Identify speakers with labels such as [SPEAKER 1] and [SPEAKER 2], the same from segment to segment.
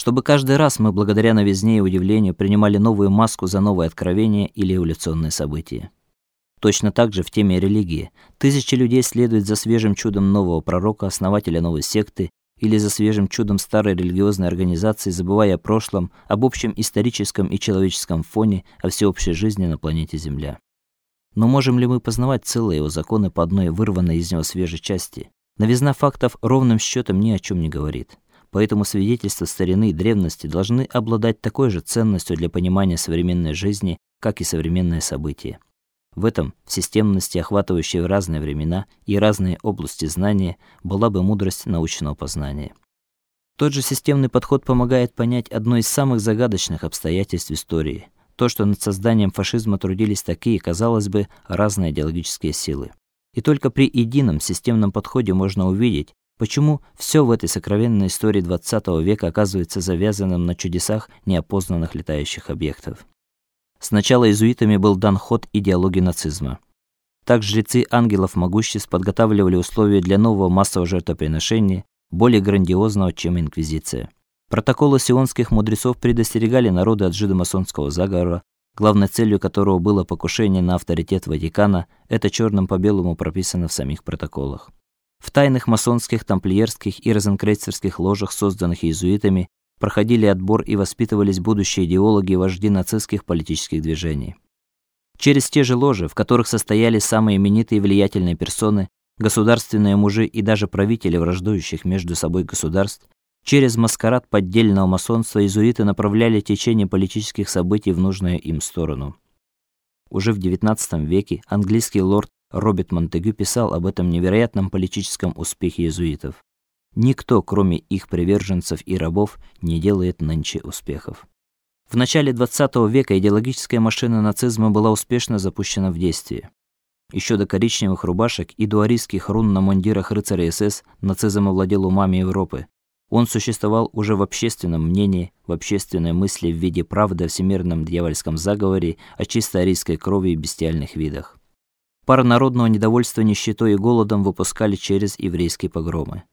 [SPEAKER 1] чтобы каждый раз мы благодаря новизне и удивлению принимали новую маску за новое откровение или эволюционное событие. Точно так же в теме религии. Тысячи людей следуют за свежим чудом нового пророка, основателя новой секты, или за свежим чудом старой религиозной организации, забывая о прошлом, об общем историческом и человеческом фоне, о всеобщей жизни на планете Земля. Но можем ли мы познавать целые его законы по одной вырванной из него свежей части? Новизна фактов ровным счетом ни о чем не говорит. Поэтому свидетельства старины и древности должны обладать такой же ценностью для понимания современной жизни, как и современные события. В этом, в системности, охватывающей разные времена и разные области знания, была бы мудрость научного познания. Тот же системный подход помогает понять одно из самых загадочных обстоятельств истории то, что над созданием фашизма трудились такие, казалось бы, разные идеологические силы. И только при едином системном подходе можно увидеть, почему все в этой сокровенной истории XX века оказывается завязанным на чудесах неопознанных летающих объектов. Сначала иезуитами был дан ход идеологии нацизма. Так жрецы ангелов могуществ подготавливали условия для нового массового жертвоприношения, более грандиозного, чем инквизиция. Протоколы сионских мудрецов предостерегали народы от жидомасонского заговора, главной целью которого было покушение на авторитет Ватикана. Это черным по белому прописано в самих протоколах. В тайных масонских, тамплиерских и розенкрейцерских ложах, созданных иезуитами, проходили отбор и воспитывались будущие идеологи и вожди нацистских политических движений. Через те же ложи, в которых состояли самые именитые и влиятельные персоны, государственные мужи и даже правители враждующих между собой государств, через маскарад поддельного масонства иезуиты направляли течение политических событий в нужную им сторону. Уже в XIX веке английский лорд Роберт Монтегю писал об этом невероятном политическом успехе иезуитов. Никто, кроме их приверженцев и рабов, не делает нынче успехов. В начале XX века идеологическая машина нацизма была успешно запущена в действие. Еще до коричневых рубашек и дуарийских рун на мундирах рыцарей СС нацизм овладел умами Европы. Он существовал уже в общественном мнении, в общественной мысли в виде правды о всемирном дьявольском заговоре, о чисто арийской крови и бестиальных видах. Пар народного недовольства нищетой и голодом выпускали через еврейские погромы.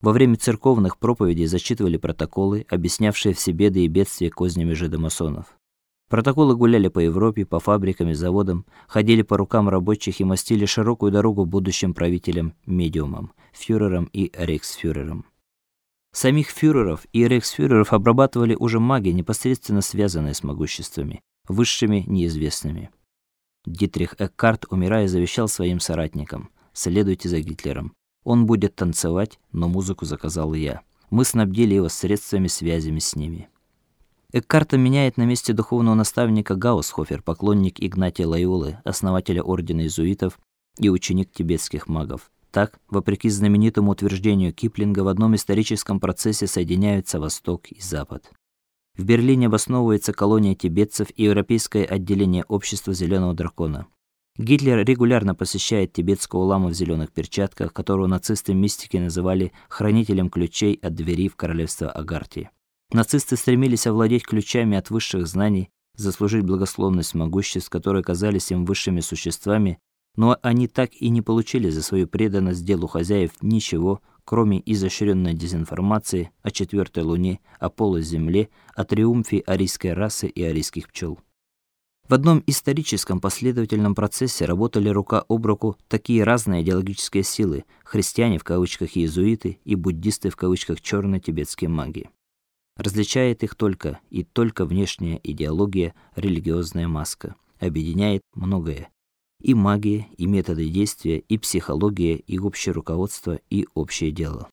[SPEAKER 1] Во время церковных проповедей зачитывали протоколы, объяснявшие все беды и бедствия кознями жидомасонов. Протоколы гуляли по Европе, по фабрикам и заводам, ходили по рукам рабочих и мостили широкую дорогу будущим правителям, медиумам, фюрерам и рейхсфюрерам. Самих фюреров и рейхсфюреров обрабатывали уже маги, непосредственно связанные с могуществами, высшими неизвестными. Дитрих Эккарт, умирая, завещал своим соратникам: "Следуйте за Гитлером. Он будет танцевать, но музыку заказал я. Мы снабдили его средствами связями с ними. Эккарта меняет на месте духовного наставника Гаусхофер, поклонник Игнатия Лайолы, основателя ордена иезуитов и ученик тибетских магов. Так, вопреки знаменитому утверждению Киплинга, в одном историческом процессе соединяются Восток и Запад. В Берлине обосновывается колония тибетцев и европейское отделение общества Зеленого дракона. Гитлер регулярно посещает тибетского лама в зеленых перчатках, которого нацисты-мистики называли хранителем ключей от двери в королевство Агарти. Нацисты стремились овладеть ключами от высших знаний, заслужить благословность могуществ, которые казались им высшими существами, но они так и не получили за свою преданность делу хозяев ничего, кроме изощренной дезинформации о четвертой луне, о полуземле, о триумфе арийской расы и арийских пчел. В одном историческом последовательном процессе работали рука об руку такие разные идеологические силы: христиане в кавычках иезуиты и буддисты в кавычках черные тибетские маги. Различает их только и только внешняя идеология, религиозная маска. Объединяет многое: и магия, и методы действия, и психология, и общее руководство, и общее дело.